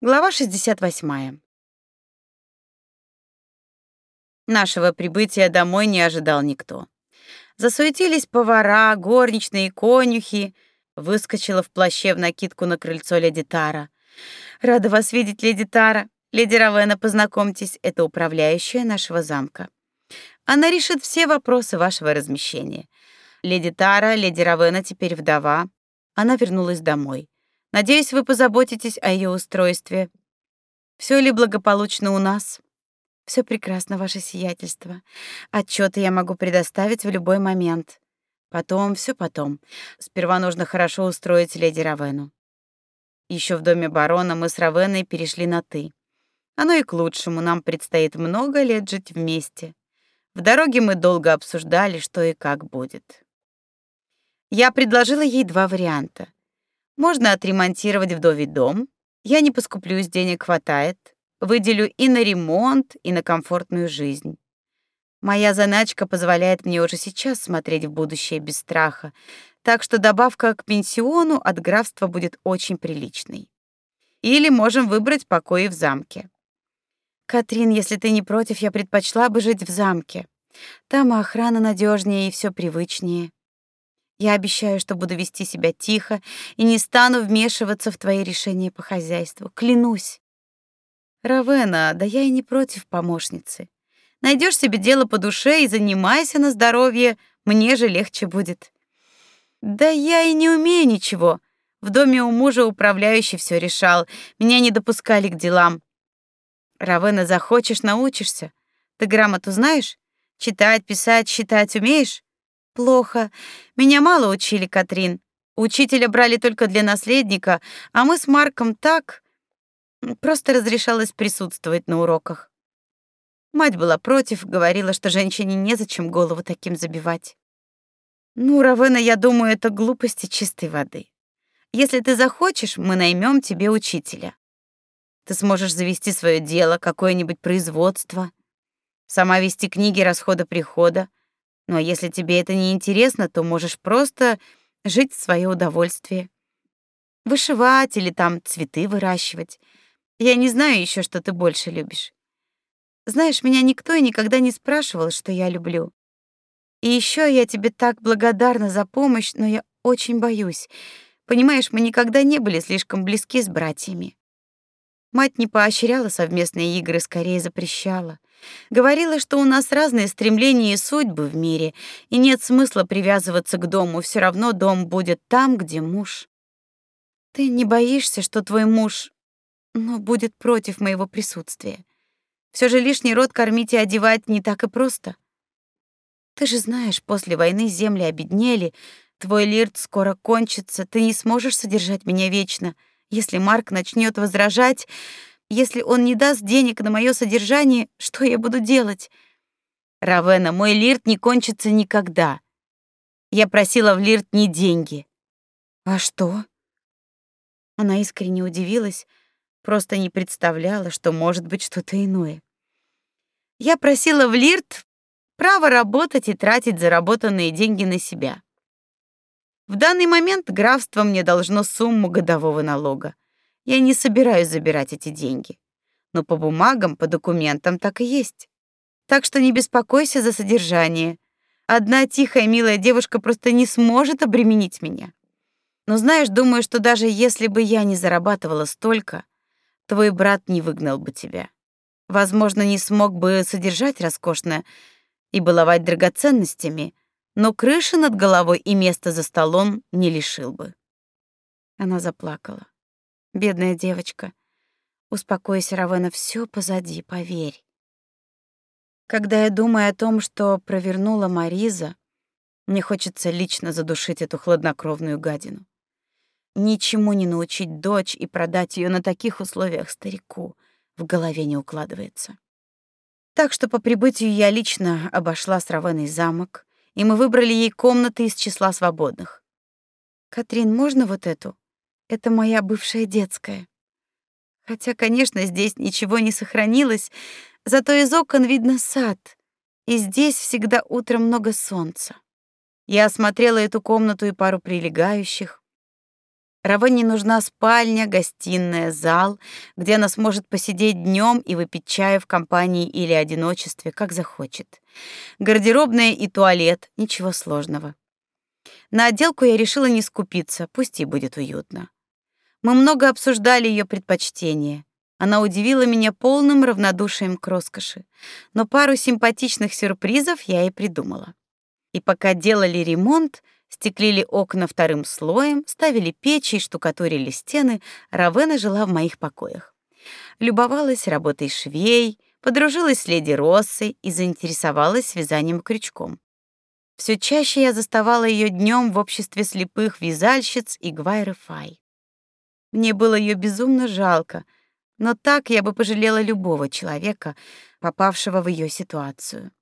Глава 68. Нашего прибытия домой не ожидал никто. Засуетились повара, горничные конюхи. Выскочила в плаще в накидку на крыльцо леди Тара. «Рада вас видеть, леди Тара. Леди Равена, познакомьтесь, это управляющая нашего замка. Она решит все вопросы вашего размещения. Леди Тара, леди Равена теперь вдова. Она вернулась домой. Надеюсь, вы позаботитесь о ее устройстве. Все ли благополучно у нас? Все прекрасно, ваше сиятельство. Отчеты я могу предоставить в любой момент. Потом, все потом. Сперва нужно хорошо устроить леди Равену. Еще в доме барона мы с Равеной перешли на ты. Оно и к лучшему, нам предстоит много лет жить вместе. В дороге мы долго обсуждали, что и как будет. Я предложила ей два варианта. Можно отремонтировать вдовий дом. Я не поскуплюсь, денег хватает. Выделю и на ремонт, и на комфортную жизнь. Моя заначка позволяет мне уже сейчас смотреть в будущее без страха, так что добавка к пенсиону от графства будет очень приличной. Или можем выбрать покои в замке. Катрин, если ты не против, я предпочла бы жить в замке. Там охрана надежнее и все привычнее. Я обещаю, что буду вести себя тихо и не стану вмешиваться в твои решения по хозяйству. Клянусь. Равена, да я и не против помощницы. Найдешь себе дело по душе и занимайся на здоровье, мне же легче будет. Да я и не умею ничего. В доме у мужа управляющий все решал, меня не допускали к делам. Равена, захочешь, научишься. Ты грамоту знаешь? Читать, писать, считать умеешь? Плохо. Меня мало учили, Катрин. Учителя брали только для наследника, а мы с Марком так просто разрешалось присутствовать на уроках. Мать была против, говорила, что женщине незачем голову таким забивать. Ну, Равена, я думаю, это глупости чистой воды. Если ты захочешь, мы наймем тебе учителя. Ты сможешь завести свое дело, какое-нибудь производство, сама вести книги расхода-прихода, ну а если тебе это не интересно, то можешь просто жить в свое удовольствие. Вышивать или там цветы выращивать. Я не знаю еще, что ты больше любишь. Знаешь, меня никто и никогда не спрашивал, что я люблю. И еще я тебе так благодарна за помощь, но я очень боюсь. Понимаешь, мы никогда не были слишком близки с братьями. Мать не поощряла совместные игры, скорее запрещала. Говорила, что у нас разные стремления и судьбы в мире, и нет смысла привязываться к дому, все равно дом будет там, где муж. Ты не боишься, что твой муж, ну, будет против моего присутствия? Все же лишний род кормить и одевать не так и просто. Ты же знаешь, после войны земли обеднели, твой лирт скоро кончится, ты не сможешь содержать меня вечно. Если Марк начнет возражать, если он не даст денег на мое содержание, что я буду делать? Равена, мой лирт не кончится никогда. Я просила в лирт не деньги. А что? Она искренне удивилась, просто не представляла, что может быть что-то иное. Я просила в лирт право работать и тратить заработанные деньги на себя. В данный момент графство мне должно сумму годового налога. Я не собираюсь забирать эти деньги. Но по бумагам, по документам так и есть. Так что не беспокойся за содержание. Одна тихая, милая девушка просто не сможет обременить меня. Но знаешь, думаю, что даже если бы я не зарабатывала столько, твой брат не выгнал бы тебя. Возможно, не смог бы содержать роскошно и баловать драгоценностями, но крыши над головой и места за столом не лишил бы. Она заплакала. Бедная девочка. Успокойся, Равена, все позади, поверь. Когда я думаю о том, что провернула Мариза, мне хочется лично задушить эту хладнокровную гадину. Ничему не научить дочь и продать ее на таких условиях старику в голове не укладывается. Так что по прибытию я лично обошла с Равеной замок, и мы выбрали ей комнаты из числа свободных. Катрин, можно вот эту? Это моя бывшая детская. Хотя, конечно, здесь ничего не сохранилось, зато из окон видно сад, и здесь всегда утром много солнца. Я осмотрела эту комнату и пару прилегающих. Равенне нужна спальня, гостиная, зал, где она сможет посидеть днем и выпить чаю в компании или одиночестве, как захочет. Гардеробная и туалет, ничего сложного. На отделку я решила не скупиться, пусть и будет уютно. Мы много обсуждали ее предпочтения. Она удивила меня полным равнодушием к роскоши, но пару симпатичных сюрпризов я и придумала. И пока делали ремонт, стеклили окна вторым слоем, ставили печи и штукатурили стены, Равена жила в моих покоях. Любовалась работой швей, подружилась с леди Россой и заинтересовалась вязанием крючком. Все чаще я заставала ее днем в обществе слепых вязальщиц и Гвайры Фай. Мне было ее безумно жалко, но так я бы пожалела любого человека, попавшего в ее ситуацию.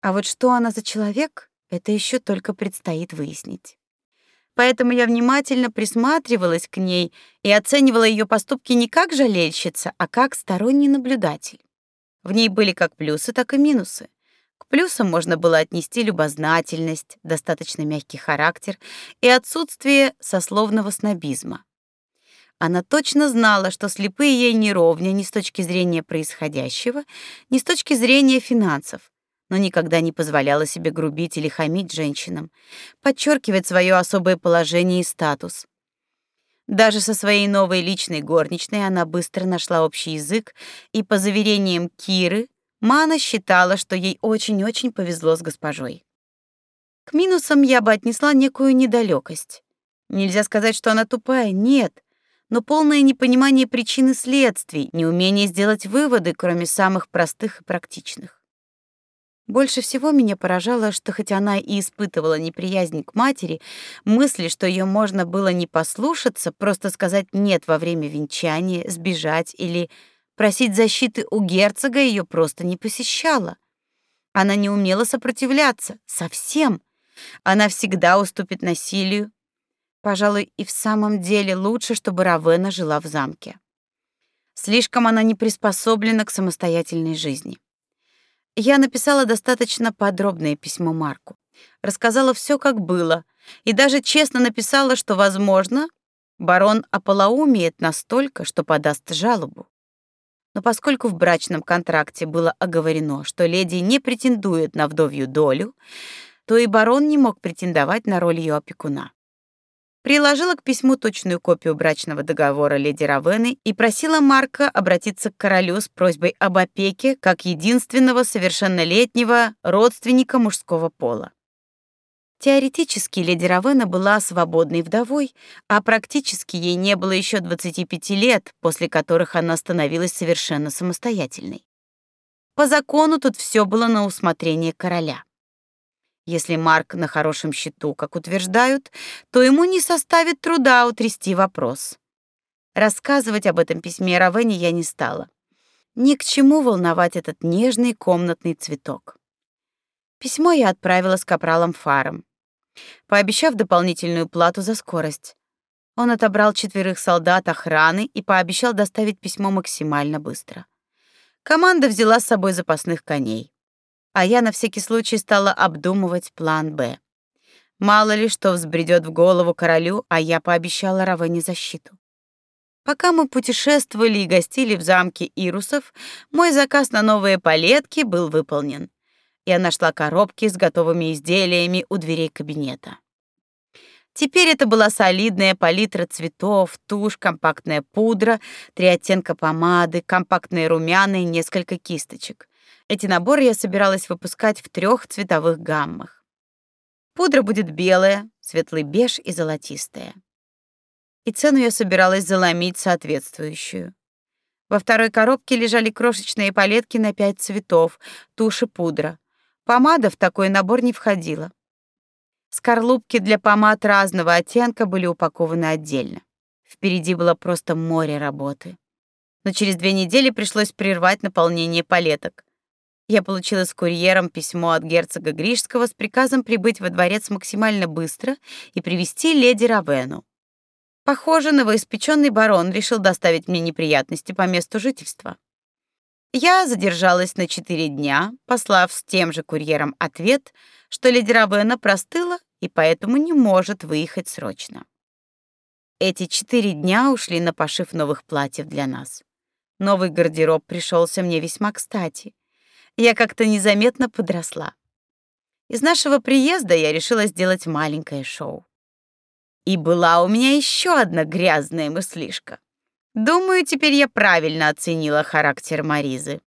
А вот что она за человек, это еще только предстоит выяснить. Поэтому я внимательно присматривалась к ней и оценивала ее поступки не как жалельщица, а как сторонний наблюдатель. В ней были как плюсы, так и минусы. К плюсам можно было отнести любознательность, достаточно мягкий характер и отсутствие сословного снобизма. Она точно знала, что слепые ей не ровня ни с точки зрения происходящего, ни с точки зрения финансов, но никогда не позволяла себе грубить или хамить женщинам, подчеркивать свое особое положение и статус. Даже со своей новой личной горничной она быстро нашла общий язык, и по заверениям Киры, Мана считала, что ей очень-очень повезло с госпожой. К минусам я бы отнесла некую недалекость. Нельзя сказать, что она тупая, нет, но полное непонимание причин и следствий, неумение сделать выводы, кроме самых простых и практичных. Больше всего меня поражало, что хоть она и испытывала неприязнь к матери, мысли, что ее можно было не послушаться, просто сказать «нет» во время венчания, сбежать или просить защиты у герцога ее просто не посещала. Она не умела сопротивляться, совсем. Она всегда уступит насилию. Пожалуй, и в самом деле лучше, чтобы Равена жила в замке. Слишком она не приспособлена к самостоятельной жизни. Я написала достаточно подробное письмо Марку. Рассказала все, как было, и даже честно написала, что, возможно, барон ополоумеет настолько, что подаст жалобу. Но поскольку в брачном контракте было оговорено, что леди не претендует на вдовью долю, то и барон не мог претендовать на роль ее опекуна приложила к письму точную копию брачного договора леди Равены и просила Марка обратиться к королю с просьбой об опеке как единственного совершеннолетнего родственника мужского пола. Теоретически леди Равена была свободной вдовой, а практически ей не было еще 25 лет, после которых она становилась совершенно самостоятельной. По закону тут все было на усмотрение короля. Если Марк на хорошем счету, как утверждают, то ему не составит труда утрясти вопрос. Рассказывать об этом письме Равене я не стала. Ни к чему волновать этот нежный комнатный цветок. Письмо я отправила с капралом Фаром, пообещав дополнительную плату за скорость. Он отобрал четверых солдат охраны и пообещал доставить письмо максимально быстро. Команда взяла с собой запасных коней а я на всякий случай стала обдумывать план «Б». Мало ли что взбредет в голову королю, а я пообещала Равене защиту. Пока мы путешествовали и гостили в замке Ирусов, мой заказ на новые палетки был выполнен. Я нашла коробки с готовыми изделиями у дверей кабинета. Теперь это была солидная палитра цветов, тушь, компактная пудра, три оттенка помады, компактные румяна и несколько кисточек. Эти наборы я собиралась выпускать в трех цветовых гаммах. Пудра будет белая, светлый беж и золотистая. И цену я собиралась заломить соответствующую. Во второй коробке лежали крошечные палетки на пять цветов, тушь и пудра. Помада в такой набор не входила. Скорлупки для помад разного оттенка были упакованы отдельно. Впереди было просто море работы. Но через две недели пришлось прервать наполнение палеток. Я получила с курьером письмо от герцога Гришского с приказом прибыть во дворец максимально быстро и привести леди Равену. Похоже, новоиспеченный барон решил доставить мне неприятности по месту жительства. Я задержалась на четыре дня, послав с тем же курьером ответ, что леди Равена простыла и поэтому не может выехать срочно. Эти четыре дня ушли на пошив новых платьев для нас. Новый гардероб пришелся мне весьма кстати. Я как-то незаметно подросла. Из нашего приезда я решила сделать маленькое шоу. И была у меня еще одна грязная мыслишка. Думаю, теперь я правильно оценила характер Маризы.